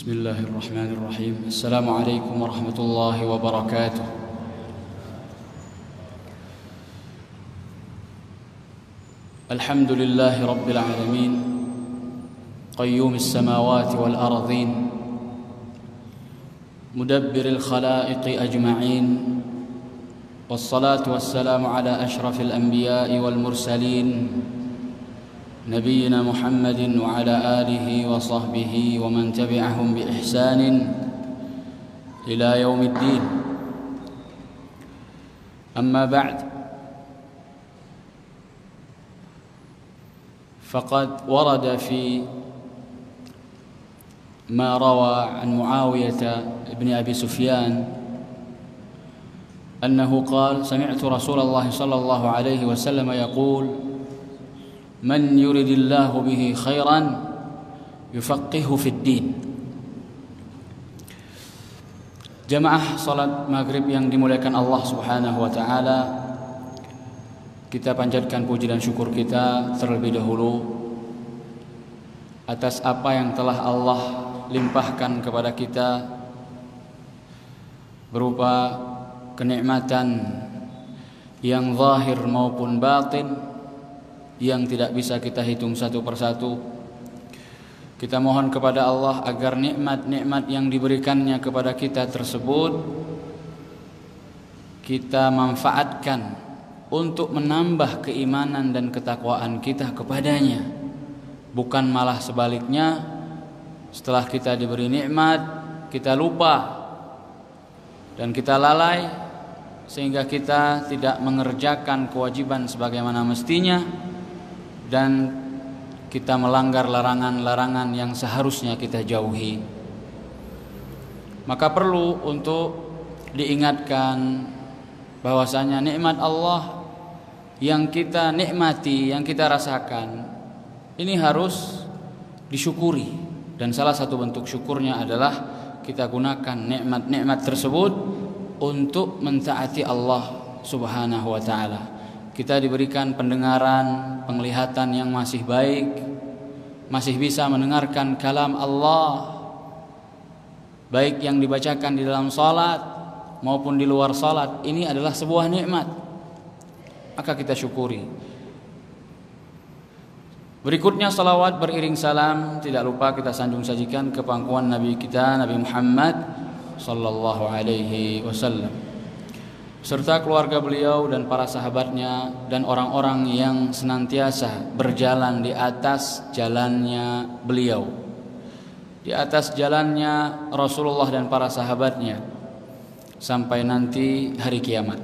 بسم الله الرحمن الرحيم السلام عليكم ورحمة الله وبركاته الحمد لله رب العالمين قيوم السماوات والأرضين مدبر الخلائق أجمعين والصلاة والسلام على أشرف الأنبياء والمرسلين نبينا محمد وعلى آله وصحبه ومن تبعهم بإحسان إلى يوم الدين. أما بعد فقد ورد في ما روى عن معاوية بن أبي سفيان أنه قال سمعت رسول الله صلى الله عليه وسلم يقول من يرد الله به خيرا يفقهه في الدين Jamaah salat maghrib yang dimuliakan Allah subhanahu wa ta'ala Kita panjatkan puji dan syukur kita terlebih dahulu Atas apa yang telah Allah limpahkan kepada kita Berupa kenikmatan yang zahir maupun batin yang tidak bisa kita hitung satu persatu. Kita mohon kepada Allah agar nikmat-nikmat yang diberikannya kepada kita tersebut kita manfaatkan untuk menambah keimanan dan ketakwaan kita kepadanya. Bukan malah sebaliknya setelah kita diberi nikmat kita lupa dan kita lalai sehingga kita tidak mengerjakan kewajiban sebagaimana mestinya dan kita melanggar larangan-larangan yang seharusnya kita jauhi. Maka perlu untuk diingatkan bahwasanya nikmat Allah yang kita nikmati, yang kita rasakan ini harus disyukuri dan salah satu bentuk syukurnya adalah kita gunakan nikmat-nikmat tersebut untuk mentaati Allah Subhanahu wa taala kita diberikan pendengaran, penglihatan yang masih baik, masih bisa mendengarkan kalam Allah, baik yang dibacakan di dalam salat maupun di luar salat. Ini adalah sebuah nikmat. Maka kita syukuri. Berikutnya salawat beriring salam tidak lupa kita sanjung sajikan ke pangkuan Nabi kita Nabi Muhammad sallallahu alaihi wasallam serta keluarga beliau dan para sahabatnya dan orang-orang yang senantiasa berjalan di atas jalannya beliau. Di atas jalannya Rasulullah dan para sahabatnya sampai nanti hari kiamat.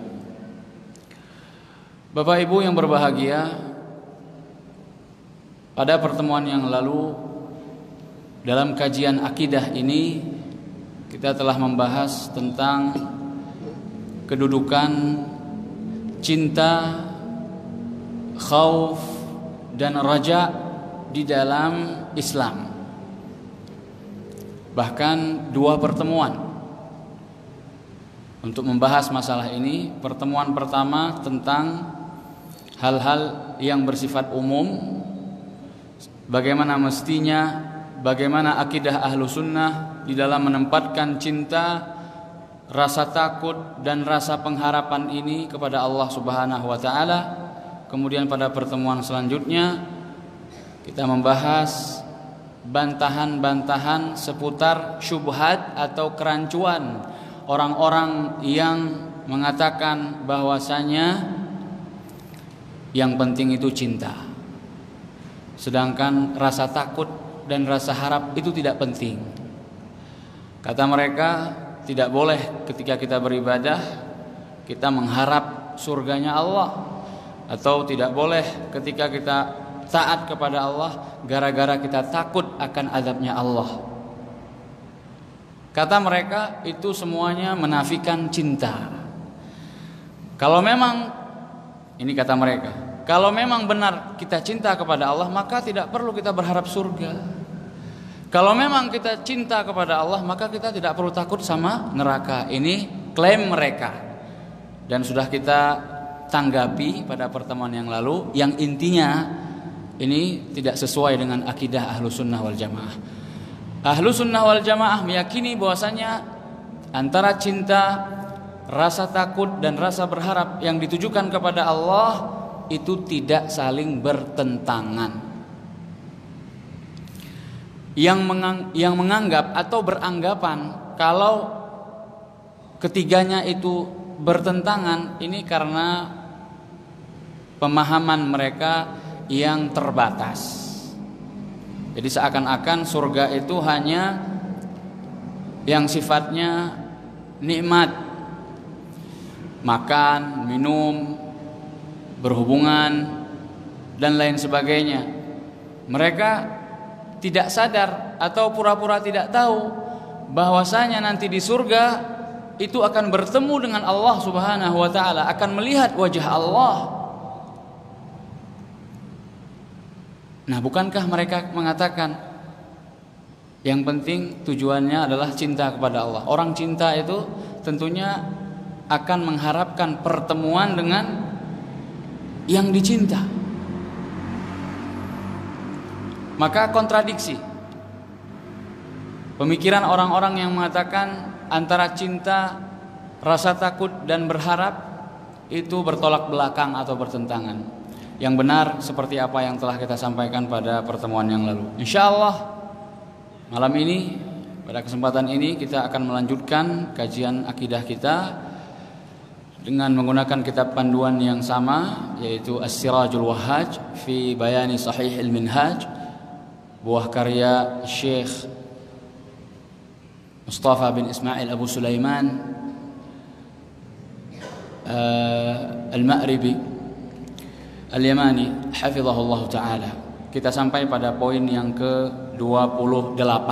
Bapak Ibu yang berbahagia pada pertemuan yang lalu dalam kajian akidah ini kita telah membahas tentang kedudukan cinta, khauf dan raja di dalam Islam. Bahkan dua pertemuan untuk membahas masalah ini. Pertemuan pertama tentang hal-hal yang bersifat umum, bagaimana mestinya, bagaimana akidah ahlu sunnah di dalam menempatkan cinta rasa takut dan rasa pengharapan ini kepada Allah Subhanahu wa taala. Kemudian pada pertemuan selanjutnya kita membahas bantahan-bantahan seputar syubhat atau kerancuan orang-orang yang mengatakan bahwasanya yang penting itu cinta. Sedangkan rasa takut dan rasa harap itu tidak penting. Kata mereka, tidak boleh ketika kita beribadah kita mengharap surganya Allah atau tidak boleh ketika kita taat kepada Allah gara-gara kita takut akan azabnya Allah. Kata mereka itu semuanya menafikan cinta. Kalau memang ini kata mereka, kalau memang benar kita cinta kepada Allah maka tidak perlu kita berharap surga. Kalau memang kita cinta kepada Allah, maka kita tidak perlu takut sama neraka. Ini klaim mereka. Dan sudah kita tanggapi pada pertemuan yang lalu, yang intinya ini tidak sesuai dengan akidah ahlu sunnah wal jamaah. Ahlu sunnah wal jamaah meyakini bahwasanya antara cinta, rasa takut dan rasa berharap yang ditujukan kepada Allah itu tidak saling bertentangan. Yang, mengang, yang menganggap atau beranggapan kalau ketiganya itu bertentangan ini karena pemahaman mereka yang terbatas. Jadi seakan-akan surga itu hanya yang sifatnya nikmat. Makan, minum, berhubungan dan lain sebagainya. Mereka tidak sadar atau pura-pura tidak tahu bahwasanya nanti di surga itu akan bertemu dengan Allah Subhanahu wa taala, akan melihat wajah Allah Nah, bukankah mereka mengatakan yang penting tujuannya adalah cinta kepada Allah. Orang cinta itu tentunya akan mengharapkan pertemuan dengan yang dicinta. Maka kontradiksi. Pemikiran orang-orang yang mengatakan antara cinta, rasa takut dan berharap itu bertolak belakang atau bertentangan yang benar seperti apa yang telah kita sampaikan pada pertemuan yang lalu. Insya Allah malam ini pada kesempatan ini kita akan melanjutkan kajian akidah kita dengan menggunakan kitab panduan yang sama yaitu As-Sirajul Wahhaj fi Bayani Sahih Al-Minhaj buah karya Syekh Mustafa bin Ismail Abu Sulaiman uh, Al-Ma'ribi Al-Yamani hafizahullah taala. Kita sampai pada poin yang ke-28.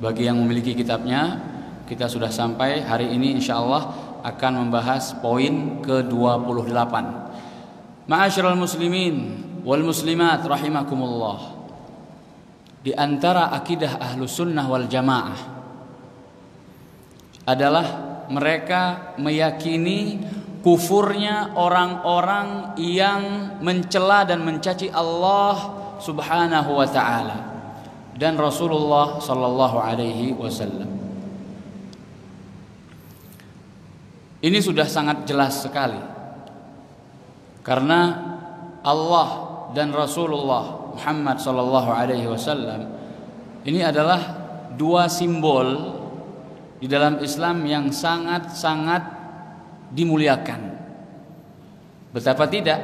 Bagi yang memiliki kitabnya, kita sudah sampai hari ini insyaallah akan membahas poin ke-28. Ma'asyiral muslimin wal muslimat rahimakumullah. Di antara akidah ahlu sunnah wal jamaah adalah mereka meyakini kufurnya orang-orang yang mencela dan mencaci Allah Subhanahu wa taala dan Rasulullah sallallahu alaihi wasallam. Ini sudah sangat jelas sekali. Karena Allah dan Rasulullah Muhammad sallallahu alaihi wasallam ini adalah dua simbol di dalam Islam yang sangat-sangat dimuliakan. Betapa tidak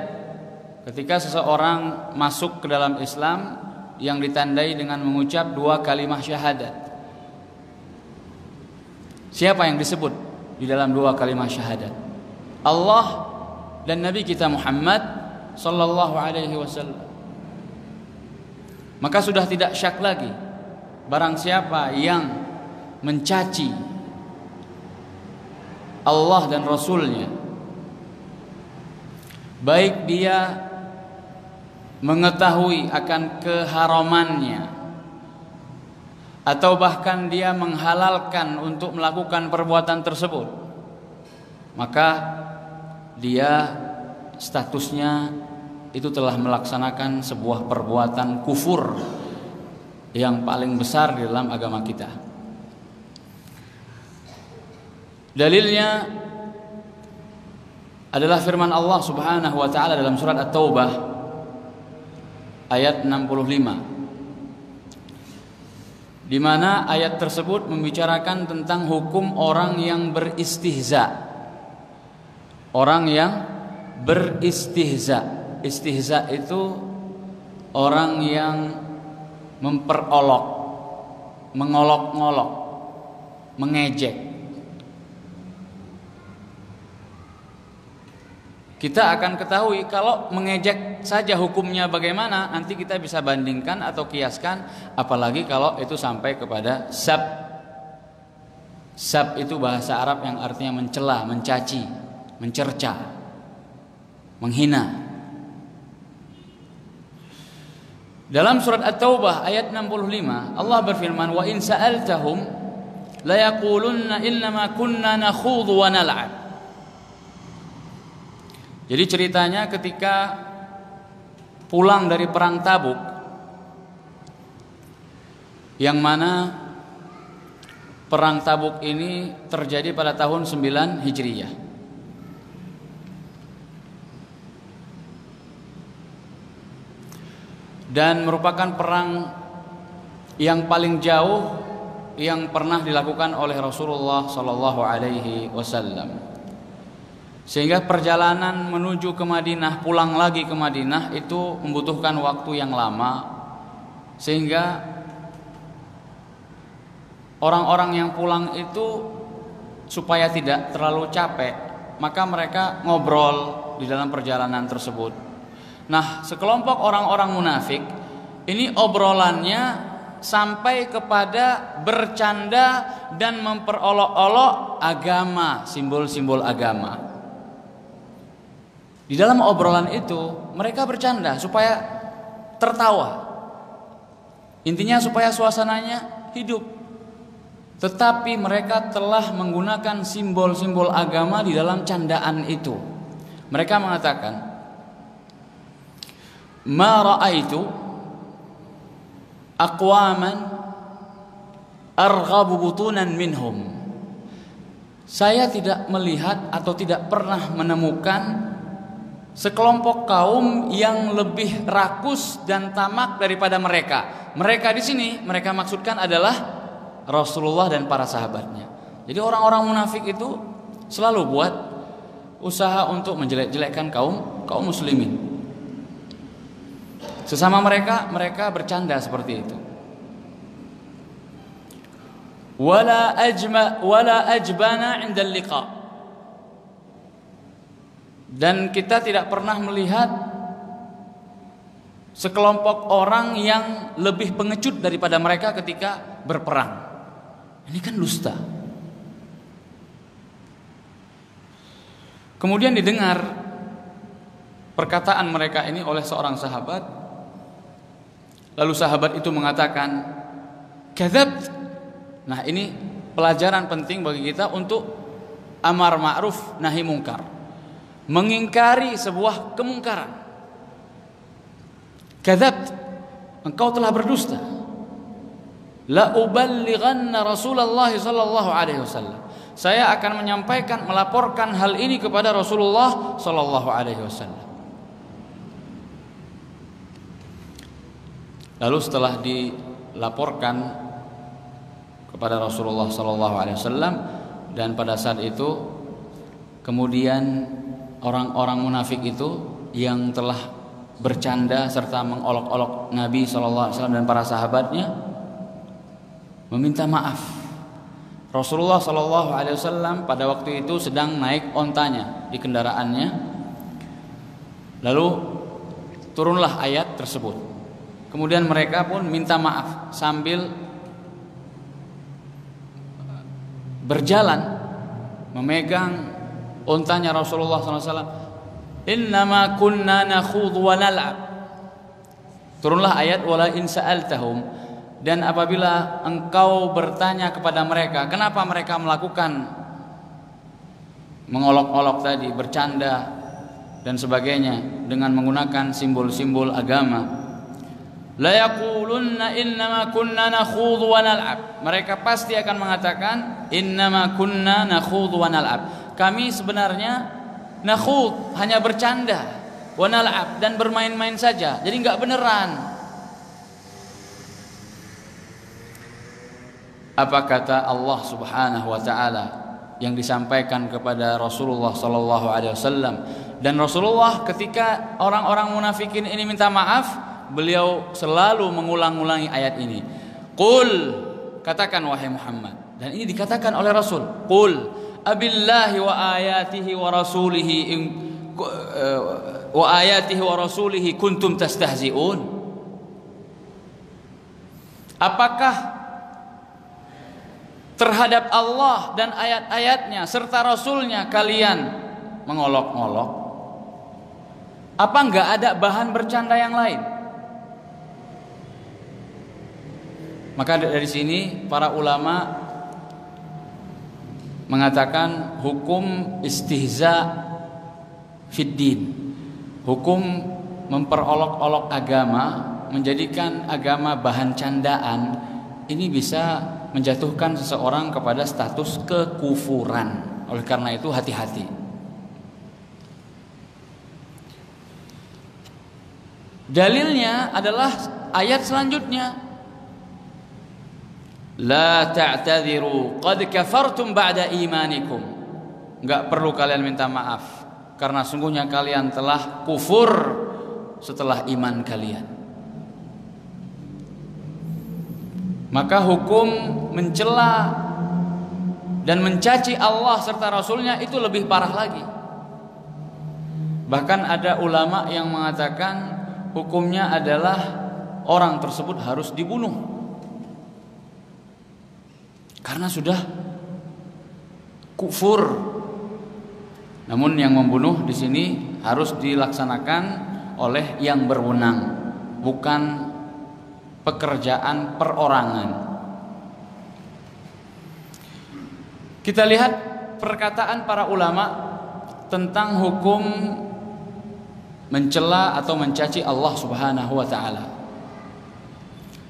ketika seseorang masuk ke dalam Islam yang ditandai dengan mengucap dua kalimat syahadat. Siapa yang disebut di dalam dua kalimat syahadat? Allah dan Nabi kita Muhammad sallallahu alaihi wasallam. Maka sudah tidak syak lagi. Barang siapa yang mencaci Allah dan Rasulnya baik dia mengetahui akan keharamannya atau bahkan dia menghalalkan untuk melakukan perbuatan tersebut maka dia statusnya itu telah melaksanakan sebuah perbuatan kufur yang paling besar di dalam agama kita. Dalilnya adalah firman Allah Subhanahu wa taala dalam surat At-Taubah ayat 65. Di mana ayat tersebut membicarakan tentang hukum orang yang beristihza. Orang yang beristihza. Istihza itu orang yang memperolok, mengolok-ngolok, mengejek kita akan ketahui kalau mengejek saja hukumnya bagaimana nanti kita bisa bandingkan atau kiaskan apalagi kalau itu sampai kepada sab sab itu bahasa Arab yang artinya mencela, mencaci, mencerca, menghina. Dalam surat At-Taubah ayat 65 Allah berfirman wa in sa'altahum la yaqulunna innama kunna nakhudhu wa nal'ab jadi ceritanya ketika pulang dari perang Tabuk yang mana perang Tabuk ini terjadi pada tahun 9 Hijriyah. Dan merupakan perang yang paling jauh yang pernah dilakukan oleh Rasulullah Sallallahu Alaihi Wasallam. Sehingga perjalanan menuju ke Madinah, pulang lagi ke Madinah itu membutuhkan waktu yang lama. Sehingga orang-orang yang pulang itu supaya tidak terlalu capek, maka mereka ngobrol di dalam perjalanan tersebut. Nah, sekelompok orang-orang munafik ini obrolannya sampai kepada bercanda dan memperolok-olok agama, simbol-simbol agama. Di dalam obrolan itu mereka bercanda supaya tertawa. Intinya supaya suasananya hidup. Tetapi mereka telah menggunakan simbol-simbol agama di dalam candaan itu. Mereka mengatakan, "Ma ra'aitu aqwaman arghabu butunan minhum saya tidak melihat atau tidak pernah menemukan sekelompok kaum yang lebih rakus dan tamak daripada mereka. Mereka di sini mereka maksudkan adalah Rasulullah dan para sahabatnya. Jadi orang-orang munafik itu selalu buat usaha untuk menjelek-jelekkan kaum kaum muslimin. Sesama mereka, mereka bercanda seperti itu. Wala ajma wala ajbana 'inda liqa. Dan kita tidak pernah melihat sekelompok orang yang lebih pengecut daripada mereka ketika berperang. Ini kan dusta. Kemudian didengar perkataan mereka ini oleh seorang sahabat Lalu sahabat itu mengatakan, "Kadzab." Nah, ini pelajaran penting bagi kita untuk amar ma'ruf nahi mungkar. Mengingkari sebuah kemungkaran. Kadzab. Engkau telah berdusta. La uballighanna Rasulullah sallallahu alaihi wasallam. Saya akan menyampaikan melaporkan hal ini kepada Rasulullah sallallahu alaihi wasallam. Lalu setelah dilaporkan kepada Rasulullah Wasallam dan pada saat itu kemudian orang-orang munafik itu yang telah bercanda serta mengolok-olok Nabi Wasallam dan para sahabatnya meminta maaf. Rasulullah Wasallam pada waktu itu sedang naik ontanya di kendaraannya. Lalu turunlah ayat tersebut. Kemudian mereka pun minta maaf sambil berjalan memegang untanya Rasulullah SAW. Innama kunna nakhudhu wa nal'ab. Turunlah ayat wala in sa'altahum dan apabila engkau bertanya kepada mereka kenapa mereka melakukan mengolok-olok tadi bercanda dan sebagainya dengan menggunakan simbol-simbol agama la yaqulunna innama kunna nakhudhu wa nal'ab. Mereka pasti akan mengatakan innama kunna nakhudhu wa nal'ab. Kami sebenarnya nakhud hanya bercanda wa nal'ab dan bermain-main saja. Jadi enggak beneran. Apa kata Allah Subhanahu wa taala yang disampaikan kepada Rasulullah sallallahu alaihi wasallam dan Rasulullah ketika orang-orang munafikin ini minta maaf beliau selalu mengulang-ulangi ayat ini. Qul katakan wahai Muhammad dan ini dikatakan oleh Rasul. Qul abillahi wa ayatihi wa rasulihi in, uh, wa ayatihi wa rasulihi kuntum tastahzi'un. Apakah terhadap Allah dan ayat-ayatnya serta Rasulnya kalian mengolok-olok? Apa enggak ada bahan bercanda yang lain? Maka dari sini para ulama mengatakan hukum istihza fiddin. Hukum memperolok-olok agama, menjadikan agama bahan candaan ini bisa menjatuhkan seseorang kepada status kekufuran. Oleh karena itu hati-hati. Dalilnya adalah ayat selanjutnya. La ta'tadiru qad kafartum ba'da imanikum. Enggak perlu kalian minta maaf karena sungguhnya kalian telah kufur setelah iman kalian. maka hukum mencela dan mencaci Allah serta Rasulnya itu lebih parah lagi. Bahkan ada ulama yang mengatakan hukumnya adalah orang tersebut harus dibunuh karena sudah kufur. Namun yang membunuh di sini harus dilaksanakan oleh yang berwenang, bukan pekerjaan perorangan. Kita lihat perkataan para ulama tentang hukum mencela atau mencaci Allah Subhanahu wa taala.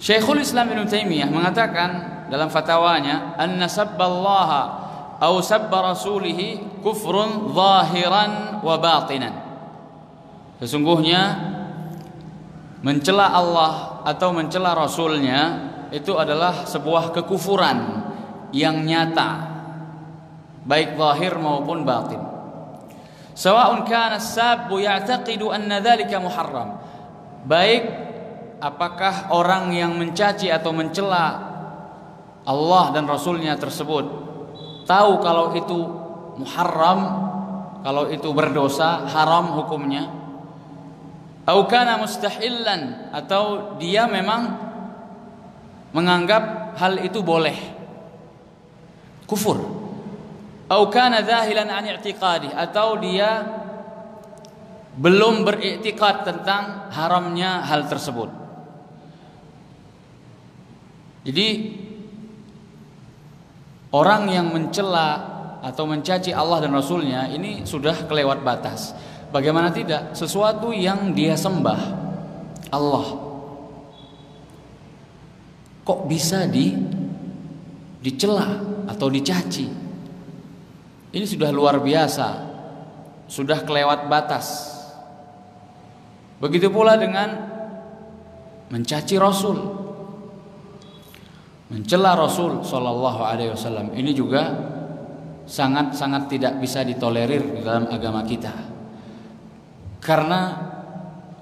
Syekhul Islam Ibnu Taimiyah mengatakan dalam fatwanya anna sabballaha aw sabba rasulih kufrun zahiran wa batinan. Sesungguhnya mencela Allah atau mencela rasulnya itu adalah sebuah kekufuran yang nyata baik zahir maupun batin sawa'un kana sabbu ya'taqidu anna dhalika muharram baik apakah orang yang mencaci atau mencela Allah dan rasulnya tersebut tahu kalau itu muharram kalau itu berdosa haram hukumnya Au kana mustahillan atau dia memang menganggap hal itu boleh. Kufur. Au kana zahilan an i'tiqadi atau dia belum beriktikad tentang haramnya hal tersebut. Jadi orang yang mencela atau mencaci Allah dan Rasulnya ini sudah kelewat batas. Bagaimana tidak? Sesuatu yang dia sembah Allah. Kok bisa di dicela atau dicaci? Ini sudah luar biasa. Sudah kelewat batas. Begitu pula dengan mencaci Rasul. Mencela Rasul sallallahu alaihi wasallam. Ini juga sangat-sangat tidak bisa ditolerir dalam agama kita. Karena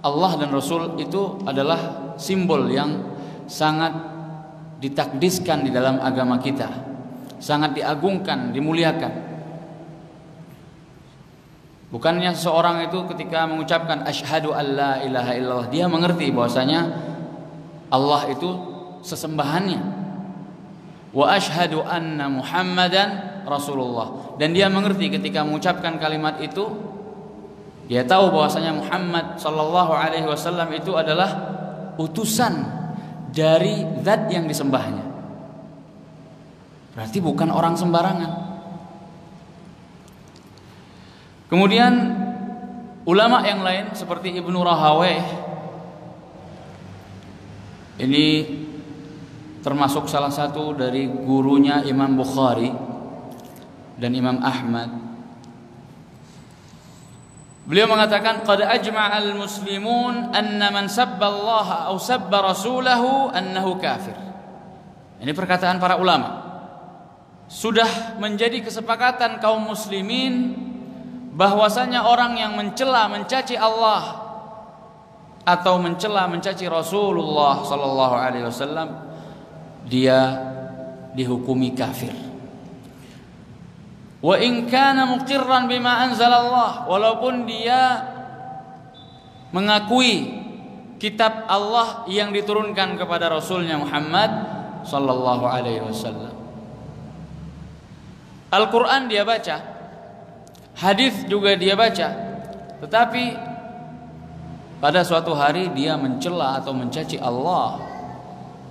Allah dan Rasul itu adalah simbol yang sangat ditakdiskan di dalam agama kita, sangat diagungkan, dimuliakan. Bukannya seorang itu ketika mengucapkan asyhadu alla ilaha illallah dia mengerti bahwasanya Allah itu sesembahannya. Wa asyhadu anna Muhammadan Rasulullah dan dia mengerti ketika mengucapkan kalimat itu dia tahu bahwasanya Muhammad Shallallahu Alaihi Wasallam itu adalah utusan dari zat yang disembahnya. Berarti bukan orang sembarangan. Kemudian ulama yang lain seperti Ibnu Rahaweh ini termasuk salah satu dari gurunya Imam Bukhari dan Imam Ahmad Beliau mengatakan qad ajma'al muslimun anna man sabba Allah aw sabba rasulahu annahu kafir. Ini perkataan para ulama. Sudah menjadi kesepakatan kaum muslimin bahwasanya orang yang mencela mencaci Allah atau mencela mencaci Rasulullah sallallahu alaihi wasallam dia dihukumi kafir. Wa in kana muqirran bima anzalallah walaupun dia mengakui kitab Allah yang diturunkan kepada Rasulnya Muhammad sallallahu alaihi wasallam. Al-Qur'an dia baca, hadis juga dia baca, tetapi pada suatu hari dia mencela atau mencaci Allah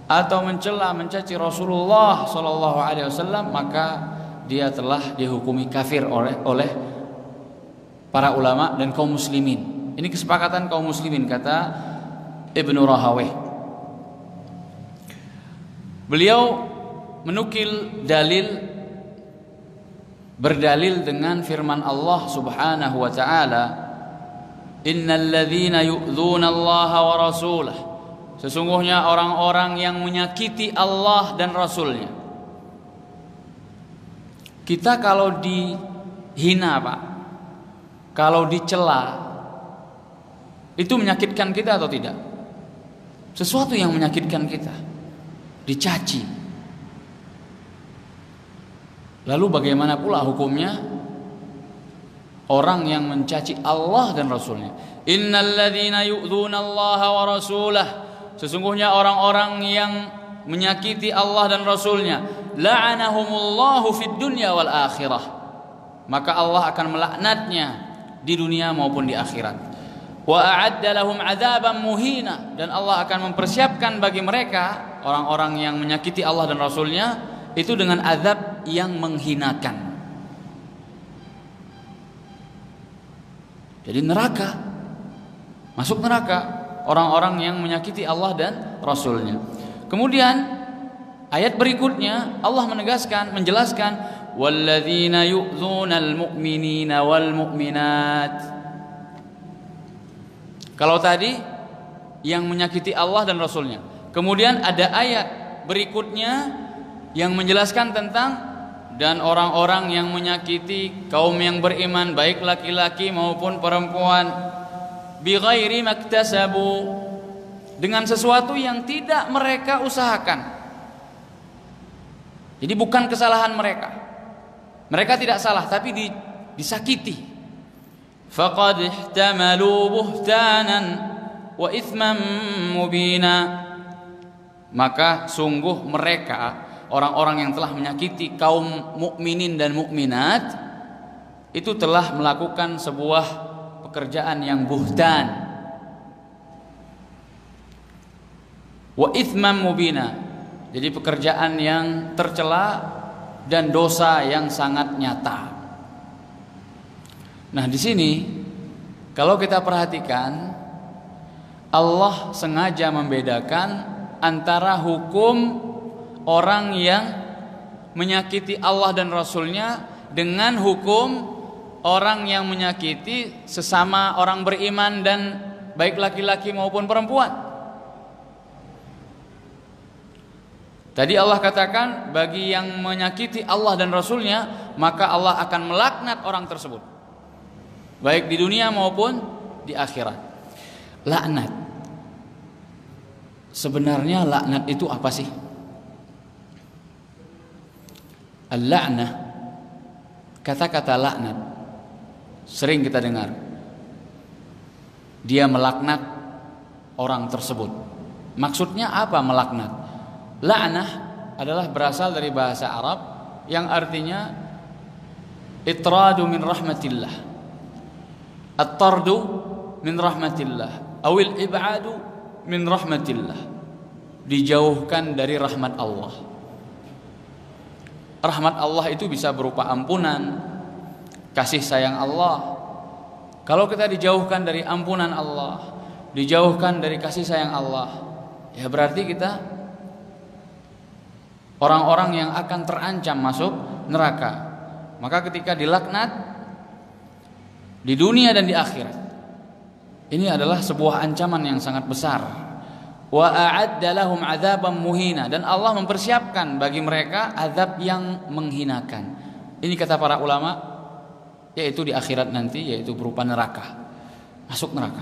atau mencela mencaci Rasulullah sallallahu alaihi wasallam maka dia telah dihukumi kafir oleh oleh para ulama dan kaum muslimin. Ini kesepakatan kaum muslimin kata Ibnu Rahawih. Beliau menukil dalil berdalil dengan firman Allah Subhanahu wa taala Innal ladzina yu'dzuna Allah wa rasulah Sesungguhnya orang-orang yang menyakiti Allah dan Rasulnya. Kita kalau dihina Pak Kalau dicela Itu menyakitkan kita atau tidak? Sesuatu yang menyakitkan kita Dicaci. Lalu bagaimana pula hukumnya? Orang yang mencaci Allah dan Rasulnya. Innalladzina yu'dzuna Allah wa rasulah Sesungguhnya orang-orang yang menyakiti Allah dan Rasulnya la'anahumullahu fid dunya wal akhirah. Maka Allah akan melaknatnya di dunia maupun di akhirat. Wa a'adda lahum adzaban muhina. Dan Allah akan mempersiapkan bagi mereka orang-orang yang menyakiti Allah dan Rasulnya itu dengan azab yang menghinakan. Jadi neraka. Masuk neraka orang-orang yang menyakiti Allah dan Rasulnya. Kemudian ayat berikutnya Allah menegaskan, menjelaskan walladzina yu'dzunal mu'minina wal mu'minat. Kalau tadi yang menyakiti Allah dan Rasulnya. Kemudian ada ayat berikutnya yang menjelaskan tentang dan orang-orang yang menyakiti kaum yang beriman baik laki-laki maupun perempuan bighairi maktasabu dengan sesuatu yang tidak mereka usahakan. Jadi bukan kesalahan mereka. Mereka tidak salah tapi di, disakiti. Faqad ihtamalu buhtanan wa ithman mubina. Maka sungguh mereka orang-orang yang telah menyakiti kaum mukminin dan mukminat itu telah melakukan sebuah pekerjaan yang buhtan. Wa ithman mubina. Jadi pekerjaan yang tercela dan dosa yang sangat nyata. Nah di sini kalau kita perhatikan Allah sengaja membedakan antara hukum orang yang menyakiti Allah dan Rasulnya dengan hukum orang yang menyakiti sesama orang beriman dan baik laki-laki maupun perempuan. Tadi Allah katakan bagi yang menyakiti Allah dan Rasulnya maka Allah akan melaknat orang tersebut. Baik di dunia maupun di akhirat. Laknat. Sebenarnya laknat itu apa sih? Al-la'nah kata-kata laknat Sering kita dengar. Dia melaknat orang tersebut. Maksudnya apa melaknat? La'nah adalah berasal dari bahasa Arab yang artinya itradu min rahmatillah. At-tardu min rahmatillah. Awil ib'adu min rahmatillah. Dijauhkan dari rahmat Allah. Rahmat Allah itu bisa berupa ampunan, kasih sayang Allah. Kalau kita dijauhkan dari ampunan Allah, dijauhkan dari kasih sayang Allah, ya berarti kita orang-orang yang akan terancam masuk neraka. Maka ketika dilaknat di dunia dan di akhirat, ini adalah sebuah ancaman yang sangat besar. Wa a'adda lahum muhina dan Allah mempersiapkan bagi mereka azab yang menghinakan. Ini kata para ulama, yaitu di akhirat nanti yaitu berupa neraka. Masuk neraka.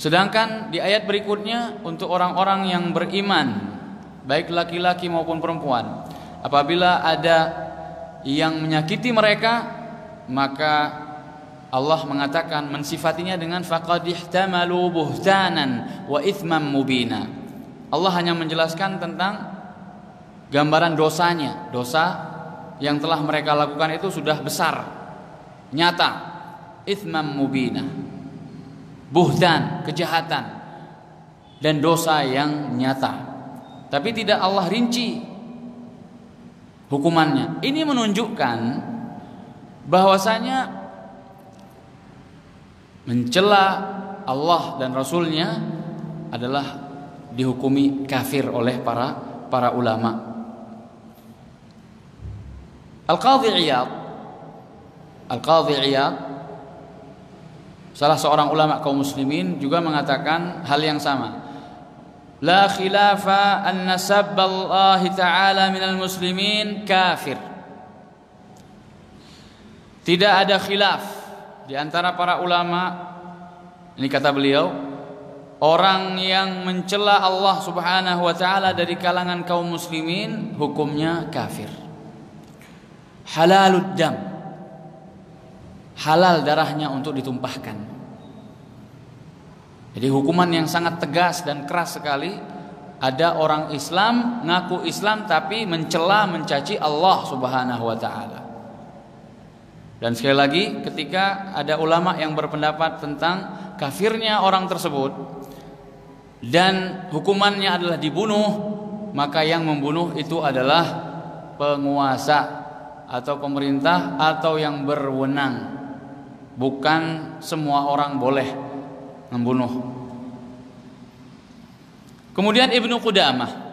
Sedangkan di ayat berikutnya untuk orang-orang yang beriman baik laki-laki maupun perempuan apabila ada yang menyakiti mereka maka Allah mengatakan mensifatinya dengan faqad ihtamalu buhtanan wa ithman mubina. Allah hanya menjelaskan tentang gambaran dosanya dosa yang telah mereka lakukan itu sudah besar nyata ithmam mubina buhtan kejahatan dan dosa yang nyata tapi tidak Allah rinci hukumannya ini menunjukkan bahwasanya mencela Allah dan Rasulnya adalah dihukumi kafir oleh para para ulama. Al-Qadhi Iyad Al-Qadhi Iyad salah seorang ulama kaum muslimin juga mengatakan hal yang sama. La khilafa anna Allah Ta'ala minal muslimin kafir. Tidak ada khilaf di antara para ulama ini kata beliau orang yang mencela Allah Subhanahu wa taala dari kalangan kaum muslimin hukumnya kafir. Halalud dam. Halal darahnya untuk ditumpahkan. Jadi hukuman yang sangat tegas dan keras sekali ada orang Islam ngaku Islam tapi mencela mencaci Allah Subhanahu wa taala. Dan sekali lagi ketika ada ulama yang berpendapat tentang kafirnya orang tersebut dan hukumannya adalah dibunuh, maka yang membunuh itu adalah penguasa atau pemerintah atau yang berwenang. Bukan semua orang boleh membunuh. Kemudian Ibnu Qudamah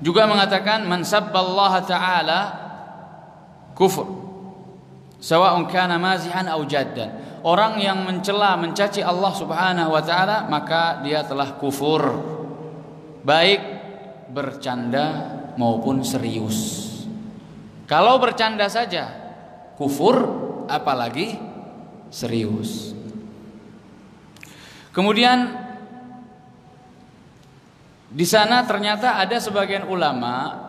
juga mengatakan man sabballaha taala kufur sawa'un kana mazihan aw jaddan. Orang yang mencela, mencaci Allah Subhanahu wa taala, maka dia telah kufur. Baik bercanda maupun serius. Kalau bercanda saja kufur, apalagi serius. Kemudian di sana ternyata ada sebagian ulama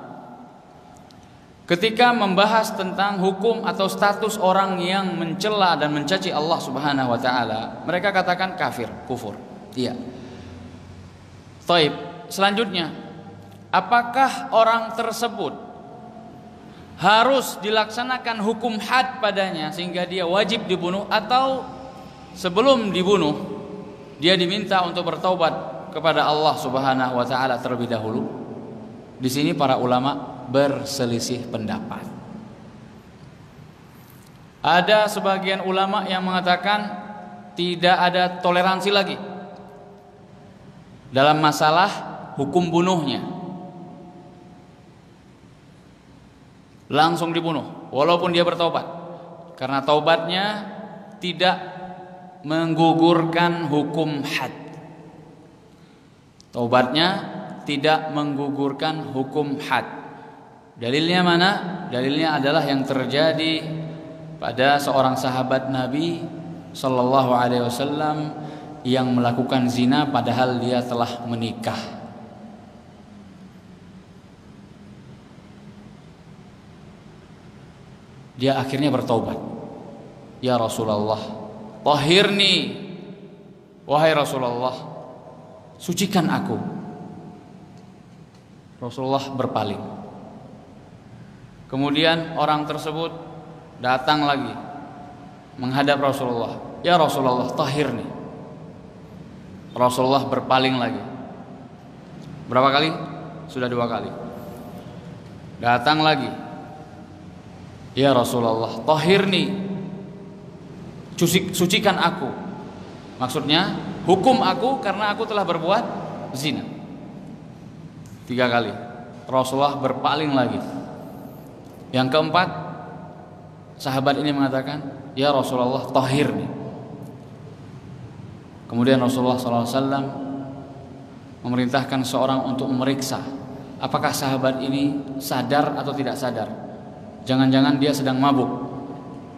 Ketika membahas tentang hukum atau status orang yang mencela dan mencaci Allah Subhanahu wa taala, mereka katakan kafir, kufur. Iya. Taib. Selanjutnya, apakah orang tersebut harus dilaksanakan hukum had padanya sehingga dia wajib dibunuh atau sebelum dibunuh dia diminta untuk bertaubat kepada Allah Subhanahu wa taala terlebih dahulu? Di sini para ulama berselisih pendapat. Ada sebagian ulama yang mengatakan tidak ada toleransi lagi dalam masalah hukum bunuhnya. Langsung dibunuh walaupun dia bertobat. Karena taubatnya tidak menggugurkan hukum had. Taubatnya tidak menggugurkan hukum had. Dalilnya mana? Dalilnya adalah yang terjadi pada seorang sahabat Nabi Sallallahu Alaihi Wasallam yang melakukan zina padahal dia telah menikah. Dia akhirnya bertobat. Ya Rasulullah, tahirni wahai Rasulullah, sucikan aku. Rasulullah berpaling. Kemudian orang tersebut datang lagi menghadap Rasulullah. Ya Rasulullah, tahir nih. Rasulullah berpaling lagi. Berapa kali? Sudah dua kali. Datang lagi. Ya Rasulullah, tahir nih. Sucikan aku. Maksudnya, hukum aku karena aku telah berbuat zina. Tiga kali. Rasulullah berpaling lagi. Yang keempat, sahabat ini mengatakan, "Ya Rasulullah, tahir nih." Kemudian Rasulullah SAW memerintahkan seorang untuk memeriksa apakah sahabat ini sadar atau tidak sadar. Jangan-jangan dia sedang mabuk.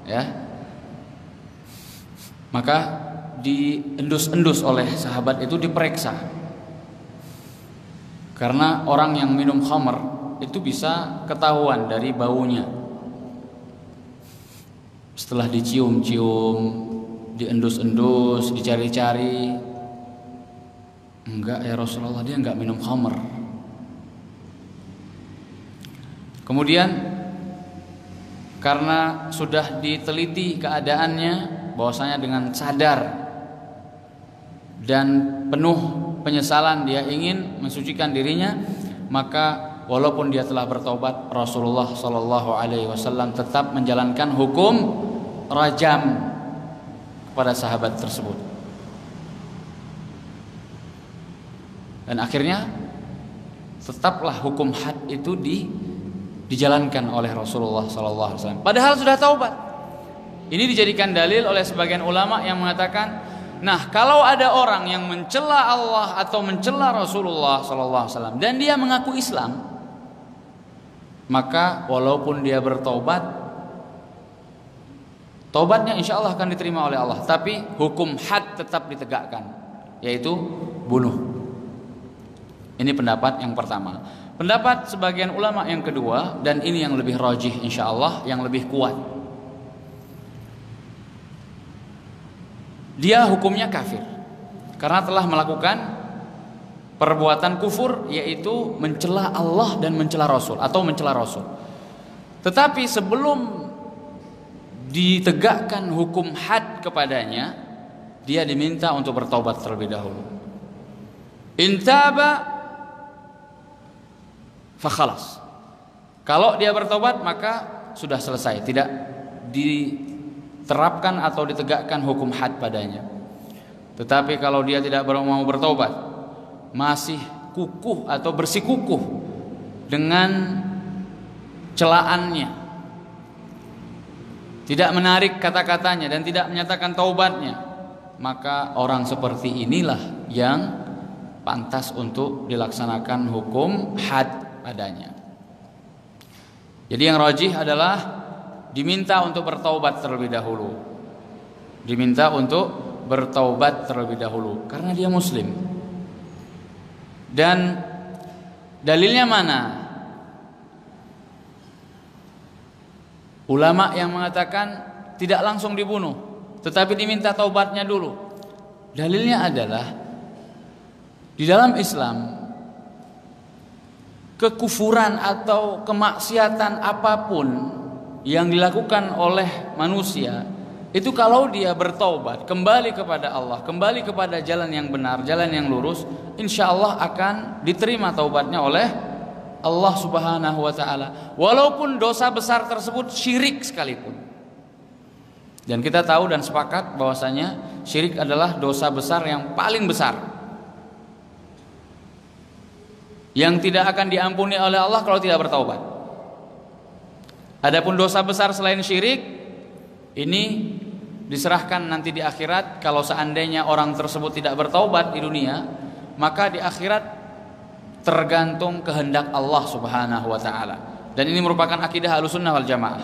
Ya. Maka diendus-endus oleh sahabat itu diperiksa. Karena orang yang minum khamr itu bisa ketahuan dari baunya. Setelah dicium-cium, diendus-endus, dicari-cari, enggak ya Rasulullah dia enggak minum khamr. Kemudian karena sudah diteliti keadaannya bahwasanya dengan sadar dan penuh penyesalan dia ingin mensucikan dirinya maka walaupun dia telah bertobat Rasulullah Shallallahu Alaihi Wasallam tetap menjalankan hukum rajam kepada sahabat tersebut. Dan akhirnya tetaplah hukum had itu di dijalankan oleh Rasulullah wasallam. Padahal sudah taubat. Ini dijadikan dalil oleh sebagian ulama yang mengatakan, nah kalau ada orang yang mencela Allah atau mencela Rasulullah wasallam dan dia mengaku Islam, maka walaupun dia bertobat, tobatnya insya Allah akan diterima oleh Allah. Tapi hukum had tetap ditegakkan, yaitu bunuh. Ini pendapat yang pertama. Pendapat sebagian ulama yang kedua dan ini yang lebih rajih insya Allah yang lebih kuat. Dia hukumnya kafir karena telah melakukan perbuatan kufur yaitu mencela Allah dan mencela Rasul atau mencela Rasul. Tetapi sebelum ditegakkan hukum had kepadanya, dia diminta untuk bertobat terlebih dahulu. Intaba fakhalas. Kalau dia bertobat maka sudah selesai, tidak diterapkan atau ditegakkan hukum had padanya. Tetapi kalau dia tidak mau bertobat, masih kukuh atau bersikukuh dengan celaannya, tidak menarik kata-katanya dan tidak menyatakan taubatnya, maka orang seperti inilah yang pantas untuk dilaksanakan hukum had padanya. Jadi yang rajih adalah diminta untuk bertaubat terlebih dahulu. Diminta untuk bertaubat terlebih dahulu karena dia muslim. Dan dalilnya mana? Ulama yang mengatakan tidak langsung dibunuh, tetapi diminta taubatnya dulu. Dalilnya adalah di dalam Islam kekufuran atau kemaksiatan apa pun yang dilakukan oleh manusia itu kalau dia bertobat kembali kepada Allah kembali kepada jalan yang benar jalan yang lurus insya Allah akan diterima taubatnya oleh Allah subhanahu wa ta'ala. Walaupun dosa besar tersebut syirik sekalipun. Dan kita tahu dan sepakat bahwasanya syirik adalah dosa besar yang paling besar yang tidak akan diampuni oleh Allah kalau tidak bertaubat. Adapun dosa besar selain syirik ini diserahkan nanti di akhirat kalau seandainya orang tersebut tidak bertaubat di dunia, maka di akhirat tergantung kehendak Allah Subhanahu wa taala. Dan ini merupakan akidah Ahlussunnah wal Jamaah.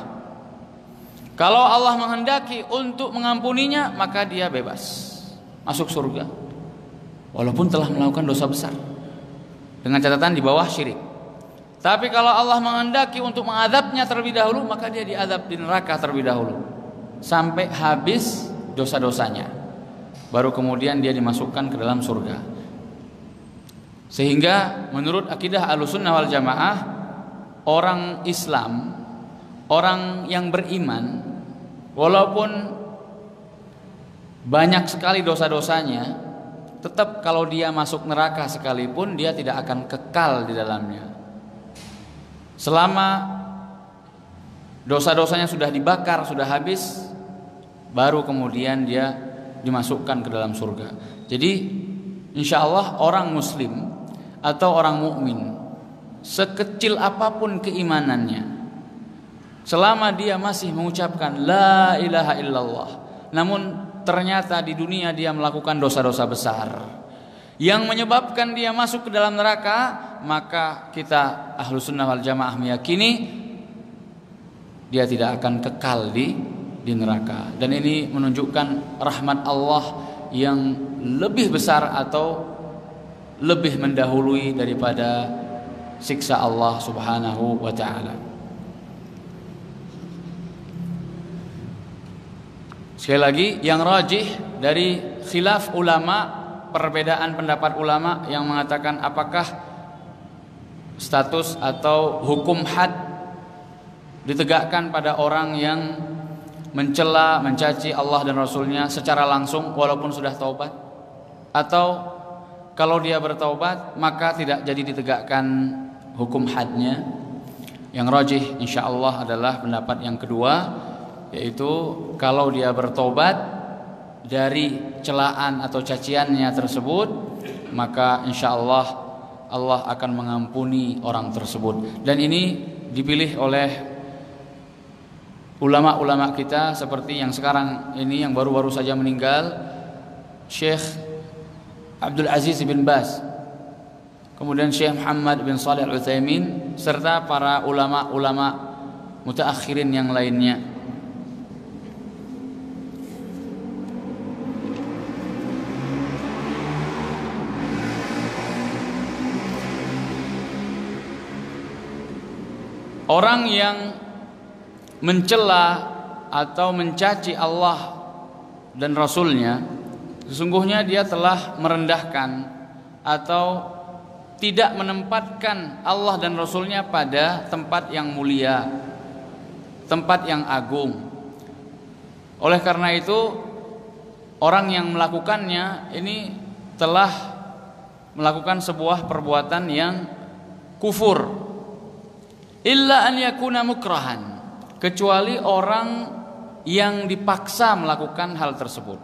Kalau Allah menghendaki untuk mengampuninya, maka dia bebas masuk surga. Walaupun telah melakukan dosa besar dengan catatan di bawah syirik. Tapi kalau Allah menghendaki untuk mengadabnya terlebih dahulu, maka dia diadab di neraka terlebih dahulu sampai habis dosa-dosanya. Baru kemudian dia dimasukkan ke dalam surga. Sehingga menurut akidah Ahlussunnah wal Jamaah, orang Islam, orang yang beriman walaupun banyak sekali dosa-dosanya, tetap kalau dia masuk neraka sekalipun dia tidak akan kekal di dalamnya. Selama dosa-dosanya sudah dibakar, sudah habis, baru kemudian dia dimasukkan ke dalam surga. Jadi insya Allah orang muslim atau orang mukmin sekecil apa pun keimanannya selama dia masih mengucapkan la ilaha illallah namun ternyata di dunia dia melakukan dosa-dosa besar yang menyebabkan dia masuk ke dalam neraka maka kita ahlu sunnah wal jamaah meyakini dia tidak akan kekal di di neraka dan ini menunjukkan rahmat Allah yang lebih besar atau lebih mendahului daripada siksa Allah Subhanahu wa taala. Sekali lagi yang rajih dari khilaf ulama perbedaan pendapat ulama yang mengatakan apakah status atau hukum had ditegakkan pada orang yang mencela, mencaci Allah dan Rasulnya secara langsung walaupun sudah taubat? Atau kalau dia bertaubat maka tidak jadi ditegakkan hukum hadnya? Yang rajih insya Allah adalah pendapat yang kedua yaitu kalau dia bertobat dari celaan atau caciannya tersebut maka insya Allah Allah akan mengampuni orang tersebut. Dan ini dipilih oleh ulama-ulama kita seperti yang sekarang ini yang baru-baru saja meninggal Syekh Abdul Aziz bin Bas kemudian Syekh Muhammad bin Salih Al-Utsaimin serta para ulama-ulama mutaakhirin yang lainnya Orang yang mencela atau mencaci Allah dan Rasulnya Sesungguhnya dia telah merendahkan Atau tidak menempatkan Allah dan Rasulnya pada tempat yang mulia Tempat yang agung. Oleh karena itu Orang yang melakukannya ini telah melakukan sebuah perbuatan yang kufur illa an yakuna mukrahan. Kecuali orang yang dipaksa melakukan hal tersebut.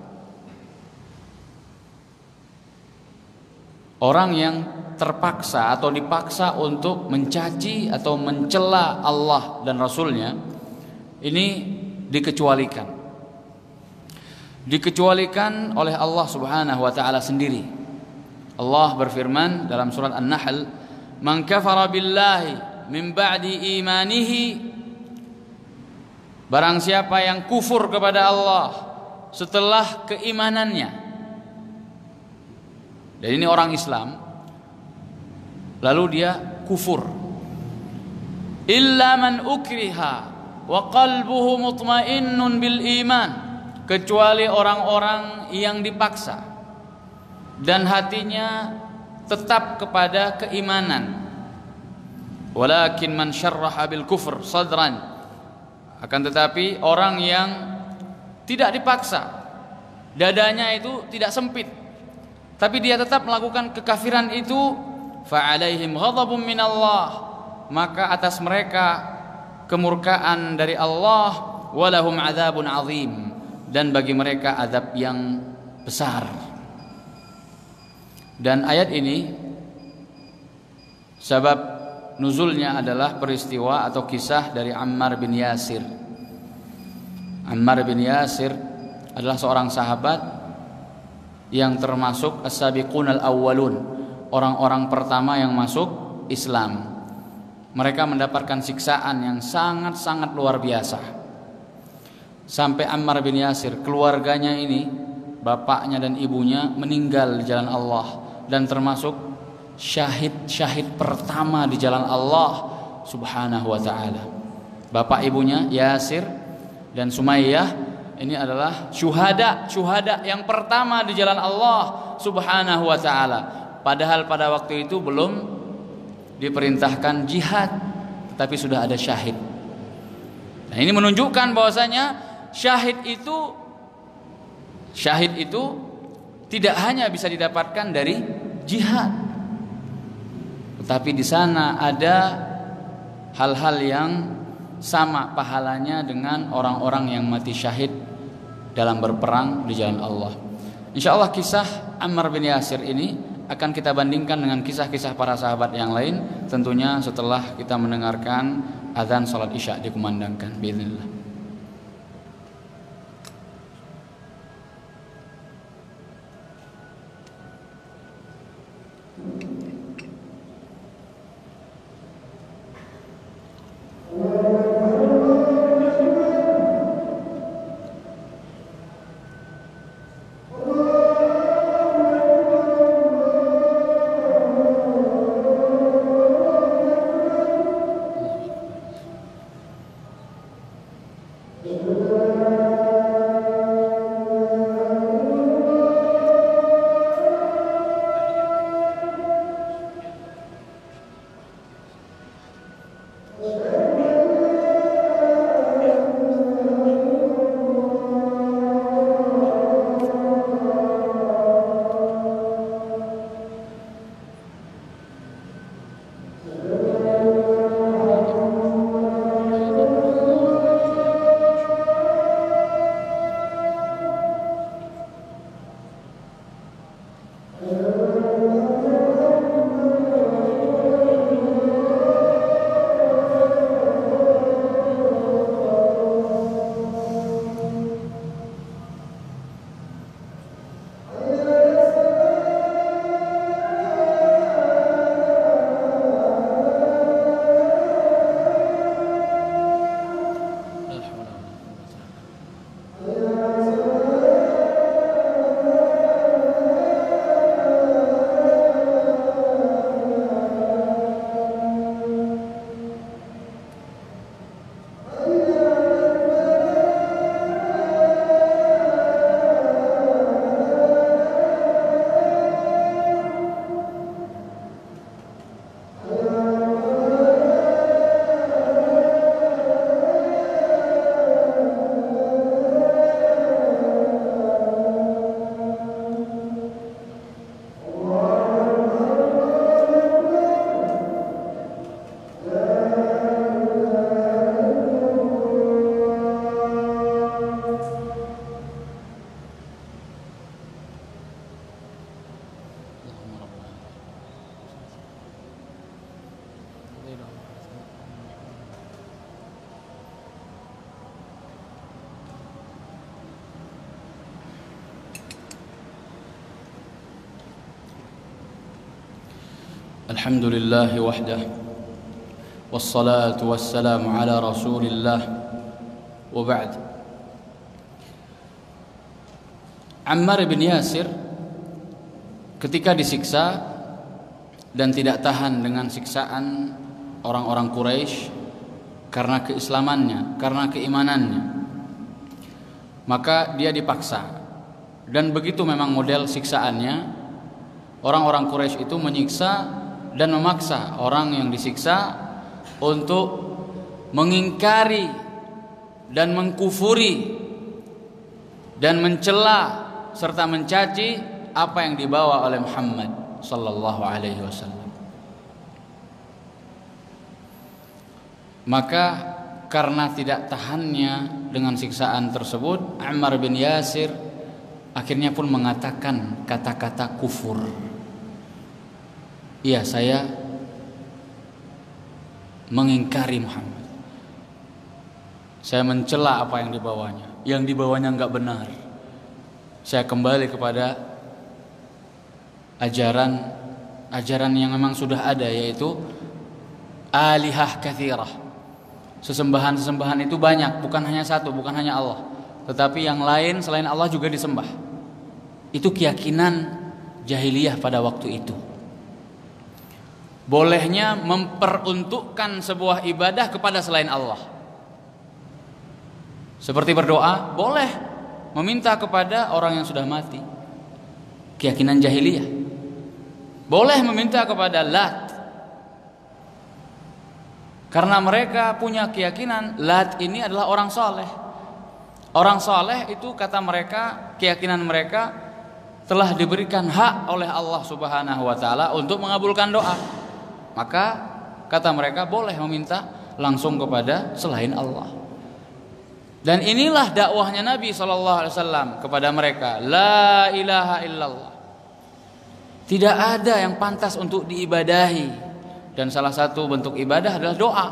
Orang yang terpaksa atau dipaksa untuk mencaci atau mencela Allah dan Rasulnya ini dikecualikan. Dikecualikan oleh Allah Subhanahu wa taala sendiri. Allah berfirman dalam surat An-Nahl man kafara billahi min ba'di imanihi Barang siapa yang kufur kepada Allah setelah keimanannya. Dan ini orang Islam Lalu dia kufur. Illa man ukriha Wa qalbuhu mutmainnun bil iman Kecuali orang-orang yang dipaksa Dan hatinya tetap kepada keimanan Walakin man syarraha bil kufr sadran. Akan tetapi orang yang tidak dipaksa dadanya itu tidak sempit. Tapi dia tetap melakukan kekafiran itu fa'alaihim ghadabun minallah. Maka atas mereka kemurkaan dari Allah walahum adzabun azim. Dan bagi mereka azab yang besar. Dan ayat ini sebab nuzulnya adalah peristiwa atau kisah dari Ammar bin Yasir. Ammar bin Yasir adalah seorang sahabat yang termasuk as-sabiqun al-awwalun, orang-orang pertama yang masuk Islam. Mereka mendapatkan siksaan yang sangat-sangat luar biasa. Sampai Ammar bin Yasir, keluarganya ini, bapaknya dan ibunya meninggal di jalan Allah dan termasuk syahid-syahid pertama di jalan Allah Subhanahu wa taala. Bapak ibunya Yasir dan Sumayyah ini adalah syuhada, syuhada yang pertama di jalan Allah Subhanahu wa taala. Padahal pada waktu itu belum diperintahkan jihad, tetapi sudah ada syahid. Nah, ini menunjukkan bahwasanya syahid itu syahid itu tidak hanya bisa didapatkan dari jihad, tetapi di sana ada hal-hal yang sama pahalanya dengan orang-orang yang mati syahid dalam berperang di jalan Allah. Insya Allah kisah Ammar bin Yasir ini akan kita bandingkan dengan kisah-kisah para sahabat yang lain tentunya setelah kita mendengarkan azan salat isya dikumandangkan. Bismillah. الحمد لله وحده والصلاة والسلام على رسول الله وبعد Ammar bin Yasir ketika disiksa dan tidak tahan dengan siksaan orang-orang Quraisy karena keislamannya, karena keimanannya. Maka dia dipaksa. Dan begitu memang model siksaannya. Orang-orang Quraisy itu menyiksa dan memaksa orang yang disiksa untuk mengingkari dan mengkufuri dan mencela serta mencaci apa yang dibawa oleh Muhammad sallallahu alaihi wasallam. Maka karena tidak tahannya dengan siksaan tersebut, Ammar bin Yasir akhirnya pun mengatakan kata-kata kufur. Iya, saya mengingkari Muhammad. Saya mencela apa yang dibawanya. Yang dibawanya enggak benar. Saya kembali kepada ajaran ajaran yang memang sudah ada yaitu alihah kathirah. Sesembahan-sesembahan itu banyak bukan hanya satu bukan hanya Allah. Tetapi yang lain selain Allah juga disembah. Itu keyakinan jahiliyah pada waktu itu bolehnya memperuntukkan sebuah ibadah kepada selain Allah seperti berdoa boleh meminta kepada orang yang sudah mati. Keyakinan jahiliyah. Boleh meminta kepada Lat. Karena mereka punya keyakinan Lat ini adalah orang soleh. Orang soleh itu kata mereka, keyakinan mereka telah diberikan hak oleh Allah Subhanahu wa taala untuk mengabulkan doa. Maka kata mereka boleh meminta langsung kepada selain Allah. Dan inilah dakwahnya Nabi Shallallahu Alaihi Wasallam kepada mereka. La ilaha illallah. Tidak ada yang pantas untuk diibadahi. Dan salah satu bentuk ibadah adalah doa.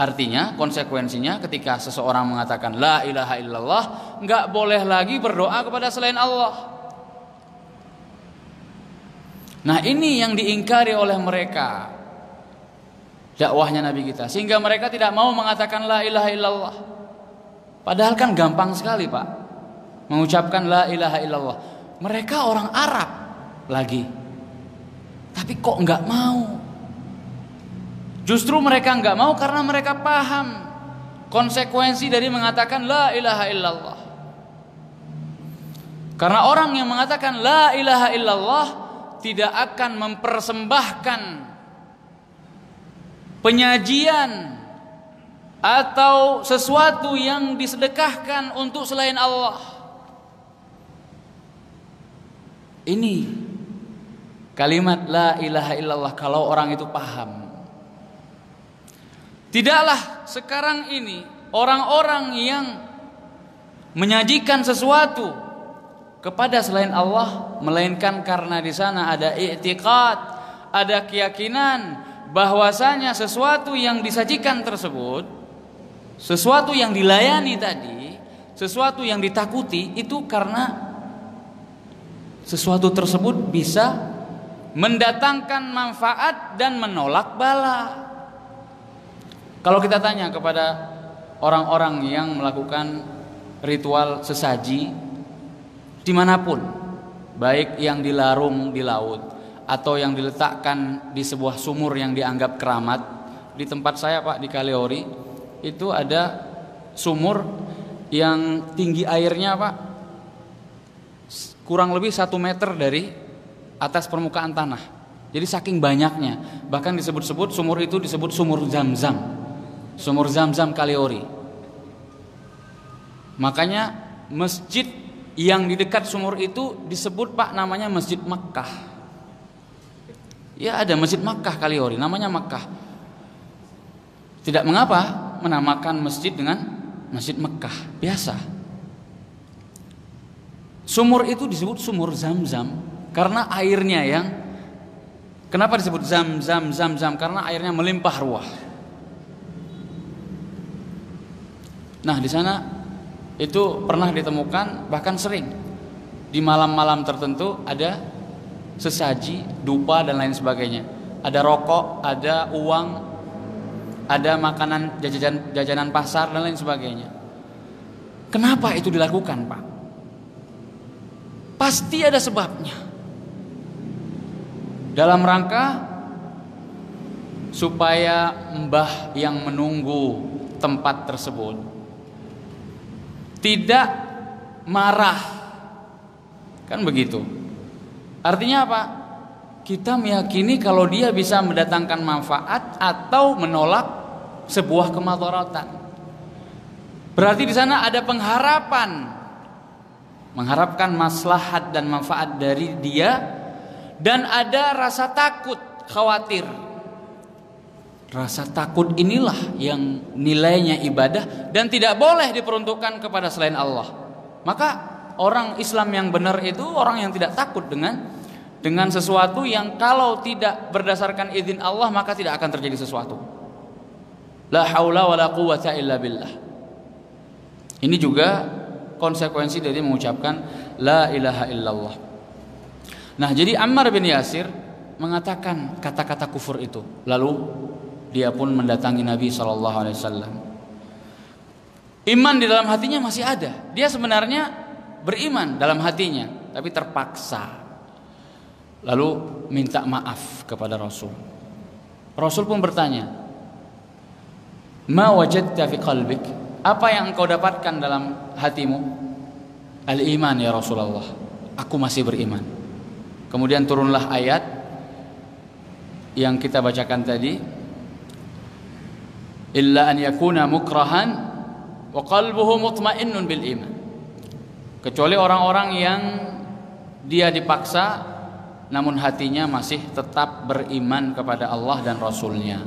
Artinya konsekuensinya ketika seseorang mengatakan la ilaha illallah, nggak boleh lagi berdoa kepada selain Allah. Nah ini yang diingkari oleh mereka dakwahnya Nabi kita, sehingga mereka tidak mau mengatakan la ilaha illallah. Padahal kan gampang sekali Pak. Mengucapkan la ilaha illallah. Mereka orang Arab lagi. Tapi kok nggak mau? Justru mereka nggak mau karena mereka paham Konsekuensi dari mengatakan la ilaha illallah. Karena orang yang mengatakan la ilaha illallah Tidak akan mempersembahkan Penyajian atau sesuatu yang disedekahkan untuk selain Allah. Ini kalimat la ilaha illallah kalau orang itu paham. Tidaklah sekarang ini orang-orang yang menyajikan sesuatu kepada selain Allah melainkan karena di sana ada i'tiqad, ada keyakinan bahwasanya sesuatu yang disajikan tersebut sesuatu yang dilayani tadi, sesuatu yang ditakuti itu karena sesuatu tersebut bisa mendatangkan manfaat dan menolak bala. Kalau kita tanya kepada orang-orang yang melakukan ritual sesaji di mana pun, baik yang dilarung di laut atau yang diletakkan di sebuah sumur yang dianggap keramat, di tempat saya Pak di Kaleori itu ada sumur yang tinggi airnya pak kurang lebih satu meter dari atas permukaan tanah. Jadi saking banyaknya, bahkan disebut-sebut sumur itu disebut sumur zam-zam, sumur zam-zam Kaliori. Makanya masjid yang di dekat sumur itu disebut pak namanya Masjid Makkah. Ya ada Masjid Makkah Kaliori, namanya Makkah. Tidak mengapa, menamakan masjid dengan Masjid Mekah biasa. Sumur itu disebut sumur Zam-Zam karena airnya yang Kenapa disebut Zam-Zam Zam-Zam? Karena airnya melimpah ruah. Nah, di sana itu pernah ditemukan bahkan sering di malam-malam tertentu ada sesaji, dupa dan lain sebagainya. ada rokok, ada uang, ada makanan jajanan jajanan pasar dan lain sebagainya. Kenapa itu dilakukan, Pak? Pasti ada sebabnya. Dalam rangka supaya mbah yang menunggu tempat tersebut tidak marah. Kan begitu. Artinya apa? Kita meyakini kalau dia bisa mendatangkan manfaat atau menolak sebuah kemadaratan. Berarti di sana ada pengharapan. Mengharapkan maslahat dan manfaat dari dia dan ada rasa takut, khawatir. Rasa takut inilah yang nilainya ibadah dan tidak boleh diperuntukkan kepada selain Allah. Maka orang Islam yang benar itu orang yang tidak takut dengan dengan sesuatu yang kalau tidak berdasarkan izin Allah maka tidak akan terjadi sesuatu. La haula wala quwata illa billah. Ini juga konsekuensi dari mengucapkan la ilaha illallah. Nah, jadi Ammar bin Yasir mengatakan kata-kata kufur itu. Lalu dia pun mendatangi Nabi sallallahu alaihi wasallam. Iman di dalam hatinya masih ada. Dia sebenarnya beriman dalam hatinya, tapi terpaksa. Lalu minta maaf kepada Rasul. Rasul pun bertanya, "Ma wajadta fi qalbik?" Apa yang engkau dapatkan dalam hatimu? Al-iman ya Rasulullah. Aku masih beriman. Kemudian turunlah ayat yang kita bacakan tadi. Illa an yakuna mukrahan wa qalbuhu mutmainnun bil iman. Kecuali orang-orang yang dia dipaksa namun hatinya masih tetap beriman kepada Allah dan Rasulnya.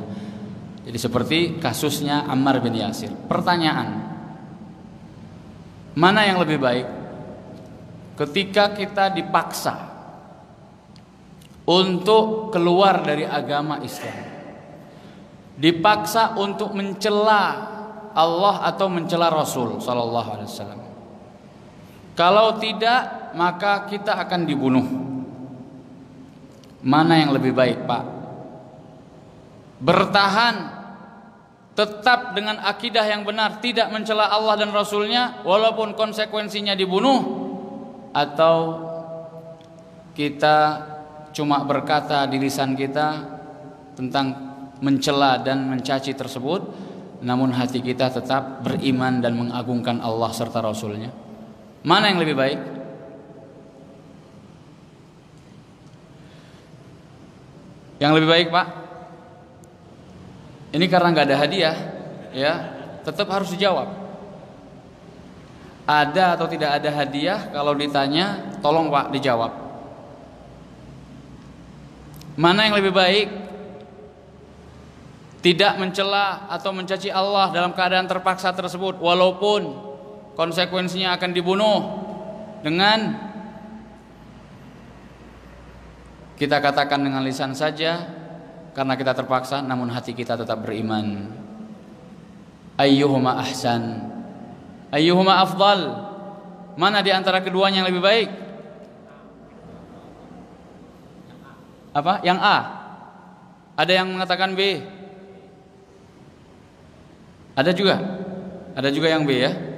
Jadi seperti kasusnya Ammar bin Yasir. Pertanyaan, mana yang lebih baik? Ketika kita dipaksa untuk keluar dari agama Islam, dipaksa untuk mencela Allah atau mencela Rasul Sallallahu Alaihi Wasallam. Kalau tidak, maka kita akan dibunuh. Mana yang lebih baik, Pak? bertahan tetap dengan akidah yang benar tidak mencela Allah dan Rasulnya walaupun konsekuensinya dibunuh atau kita cuma berkata di lisan kita tentang mencela dan mencaci tersebut namun hati kita tetap beriman dan mengagungkan Allah serta Rasulnya mana yang lebih baik yang lebih baik Pak ini karena nggak ada hadiah, ya, tetap harus dijawab. Ada atau tidak ada hadiah? Kalau ditanya, tolong Pak dijawab. Mana yang lebih baik? Tidak mencela atau mencaci Allah dalam keadaan terpaksa tersebut, walaupun konsekuensinya akan dibunuh dengan kita katakan dengan lisan saja karena kita terpaksa namun hati kita tetap beriman. Ayyuhuma ahsan. Ayyuhuma afdal. Mana di antara keduanya yang lebih baik? Apa? Yang A. Ada yang mengatakan B? Ada juga? Ada juga yang B ya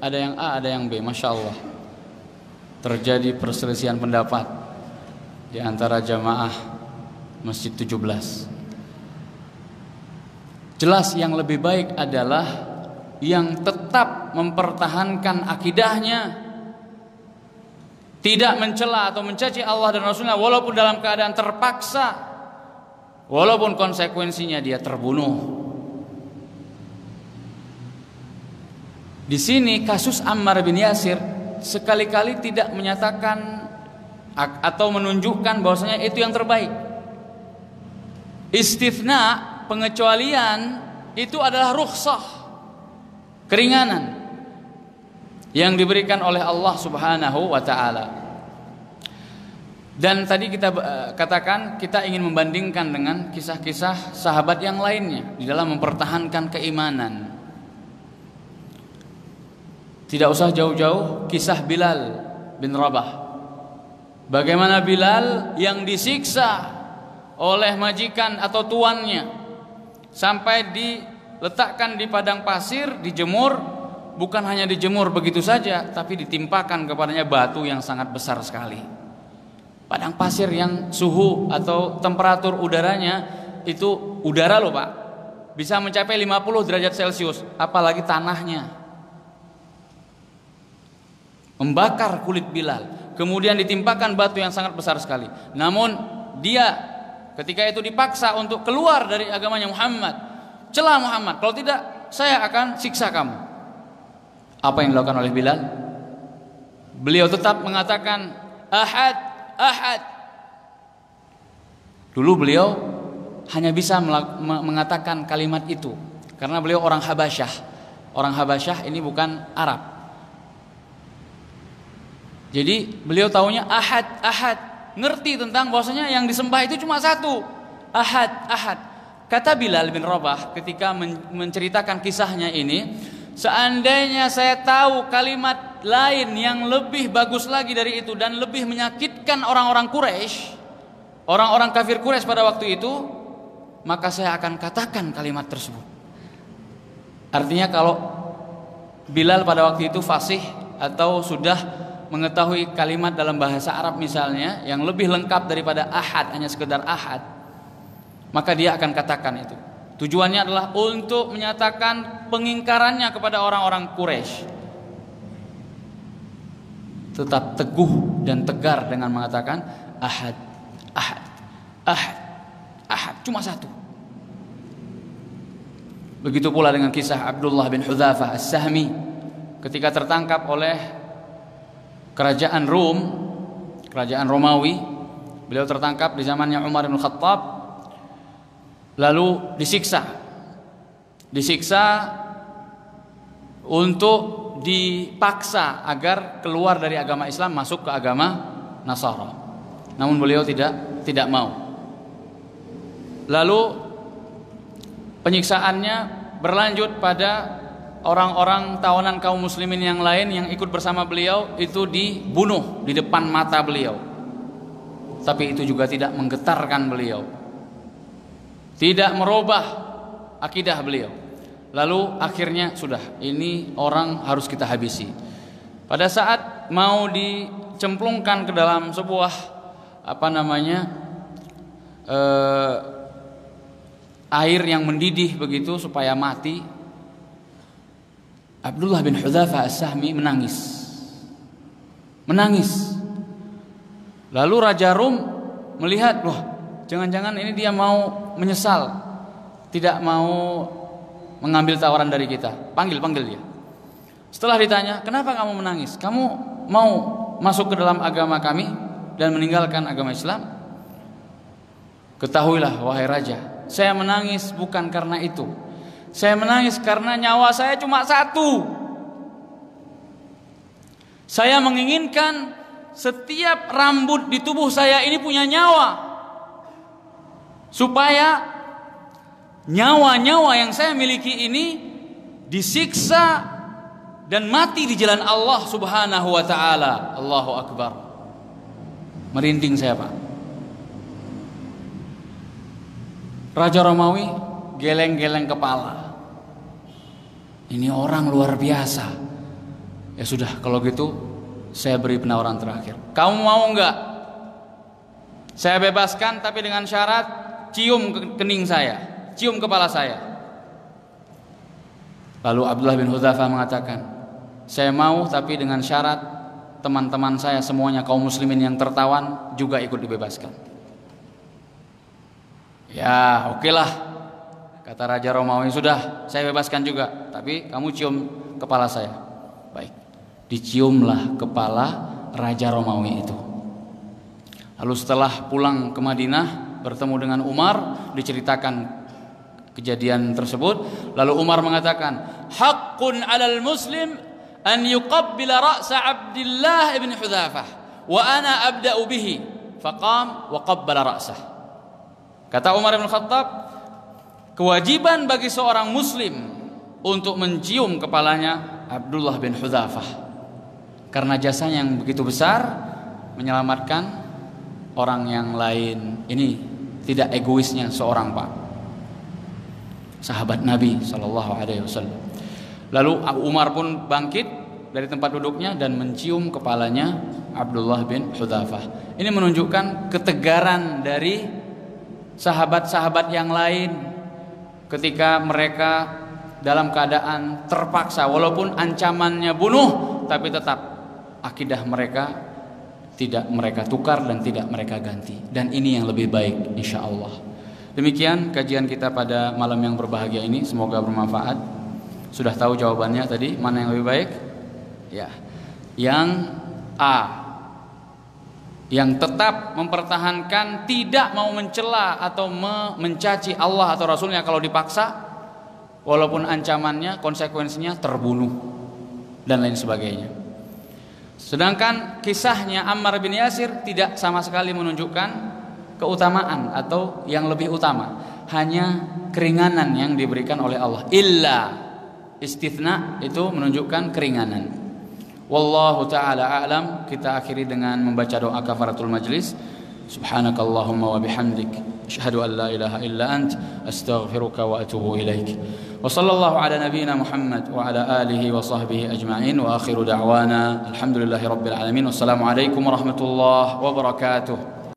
ada yang A ada yang B Masya Allah terjadi perselisihan pendapat di antara jamaah Masjid 17 Jelas yang lebih baik adalah Yang tetap mempertahankan akidahnya Tidak mencela atau mencaci Allah dan Rasulnya Walaupun dalam keadaan terpaksa Walaupun konsekuensinya dia terbunuh Di sini kasus Ammar bin Yasir sekali-kali tidak menyatakan atau menunjukkan bahwasanya itu yang terbaik. Istifna pengecualian itu adalah rukhsah keringanan yang diberikan oleh Allah Subhanahu wa taala. Dan tadi kita eh, katakan kita ingin membandingkan dengan kisah-kisah sahabat yang lainnya di dalam mempertahankan keimanan. Tidak usah jauh-jauh kisah Bilal bin Rabah. Bagaimana Bilal yang disiksa oleh majikan atau tuannya sampai diletakkan di padang pasir, dijemur, bukan hanya dijemur begitu saja, tapi ditimpakan kepadanya batu yang sangat besar sekali. Padang pasir yang suhu atau temperatur udaranya itu udara loh Pak. Bisa mencapai 50 derajat Celcius, apalagi tanahnya. Membakar kulit Bilal, kemudian ditimpakan batu yang sangat besar sekali. Namun dia Ketika itu dipaksa untuk keluar dari agamanya Muhammad, celah Muhammad. Kalau tidak, saya akan siksa kamu. Apa yang dilakukan oleh Bilal? Beliau tetap mengatakan ahad, ahad. Dulu beliau hanya bisa mengatakan kalimat itu karena beliau orang Habasyah. Orang Habasyah ini bukan Arab. Jadi beliau tahunya ahad, ahad ngerti tentang bahwasanya yang disembah itu cuma satu, Ahad, Ahad. Kata Bilal bin Rabah ketika menceritakan kisahnya ini, seandainya saya tahu kalimat lain yang lebih bagus lagi dari itu dan lebih menyakitkan orang-orang Quraisy, orang-orang kafir Quraisy pada waktu itu, maka saya akan katakan kalimat tersebut. Artinya kalau Bilal pada waktu itu fasih atau sudah mengetahui kalimat dalam bahasa Arab misalnya yang lebih lengkap daripada ahad hanya sekedar ahad maka dia akan katakan itu. Tujuannya adalah untuk menyatakan pengingkarannya kepada orang-orang Quraisy. Tetap teguh dan tegar dengan mengatakan ahad ahad ahad ahad. Cuma satu. Begitu pula dengan kisah Abdullah bin Hudzafah As-Sahmi ketika tertangkap oleh kerajaan Rom, kerajaan Romawi. Beliau tertangkap di zamannya Umar bin Khattab lalu disiksa. Disiksa untuk dipaksa agar keluar dari agama Islam masuk ke agama Nasara. Namun beliau tidak tidak mau. Lalu penyiksaannya berlanjut pada orang-orang tawanan kaum muslimin yang lain yang ikut bersama beliau itu dibunuh di depan mata beliau. Tapi itu juga tidak menggetarkan beliau. Tidak merubah akidah beliau. Lalu akhirnya sudah, ini orang harus kita habisi. Pada saat mau dicemplungkan ke dalam sebuah apa namanya? Eh, air yang mendidih begitu supaya mati Abdullah bin Hudzafa As-Sahmi menangis. Menangis. Lalu Raja Rum melihat, wah, jangan-jangan ini dia mau menyesal, tidak mau mengambil tawaran dari kita. Panggil, panggil dia. Setelah ditanya, "Kenapa kamu menangis? Kamu mau masuk ke dalam agama kami dan meninggalkan agama Islam?" Ketahuilah wahai raja, saya menangis bukan karena itu. Saya menangis karena nyawa saya cuma satu. Saya menginginkan setiap rambut di tubuh saya ini punya nyawa. Supaya nyawa-nyawa yang saya miliki ini disiksa dan mati di jalan Allah Subhanahu wa taala. Allahu akbar. Merinding saya, Pak. Raja Romawi geleng-geleng kepala. Ini orang luar biasa. Ya sudah, kalau gitu saya beri penawaran terakhir. Kamu mau nggak? Saya bebaskan tapi dengan syarat cium kening saya, cium kepala saya. Lalu Abdullah bin Hudzafah mengatakan, "Saya mau tapi dengan syarat teman-teman saya semuanya kaum muslimin yang tertawan juga ikut dibebaskan." Ya, oke okay lah. Kata Raja Romawi, sudah saya bebaskan juga, tapi kamu cium kepala saya. Baik, diciumlah kepala Raja Romawi itu. Lalu setelah pulang ke Madinah, bertemu dengan Umar, diceritakan kejadian tersebut. Lalu Umar mengatakan, Hakun alal muslim an yuqabbila ra'sa Abdullah ibn Hudzafah wa ana abda'u bihi. Faqam wa qabbala ra'sah. Kata Umar bin Khattab, kewajiban bagi seorang muslim untuk mencium kepalanya Abdullah bin Hudzafah karena jasanya yang begitu besar menyelamatkan orang yang lain ini tidak egoisnya seorang pak sahabat Nabi Shallallahu Alaihi Wasallam. Lalu Umar pun bangkit dari tempat duduknya dan mencium kepalanya Abdullah bin Hudzafah. Ini menunjukkan ketegaran dari sahabat-sahabat yang lain ketika mereka dalam keadaan terpaksa walaupun ancamannya bunuh tapi tetap akidah mereka tidak mereka tukar dan tidak mereka ganti. Dan ini yang lebih baik insya Allah. Demikian kajian kita pada malam yang berbahagia ini. Semoga bermanfaat. Sudah tahu jawabannya tadi mana yang lebih baik? Ya. Yang A yang tetap mempertahankan tidak mau mencela atau mencaci Allah atau Rasulnya kalau dipaksa walaupun ancamannya konsekuensinya terbunuh dan lain sebagainya. Sedangkan kisahnya Ammar bin Yasir tidak sama sekali menunjukkan keutamaan atau yang lebih utama. Hanya keringanan yang diberikan oleh Allah. Illa istithna itu menunjukkan keringanan wallahu taala a'lam kita akhiri dengan membaca doa kafaratul majlis subhanakallahumma wa bihamdik asyhadu an la ilaha illa ant astaghfiruka wa atubu ilaik وصلى الله على نبينا محمد وعلى آله وصحبه أجمعين وآخر دعوانا الحمد لله رب العالمين والسلام عليكم ورحمة الله وبركاته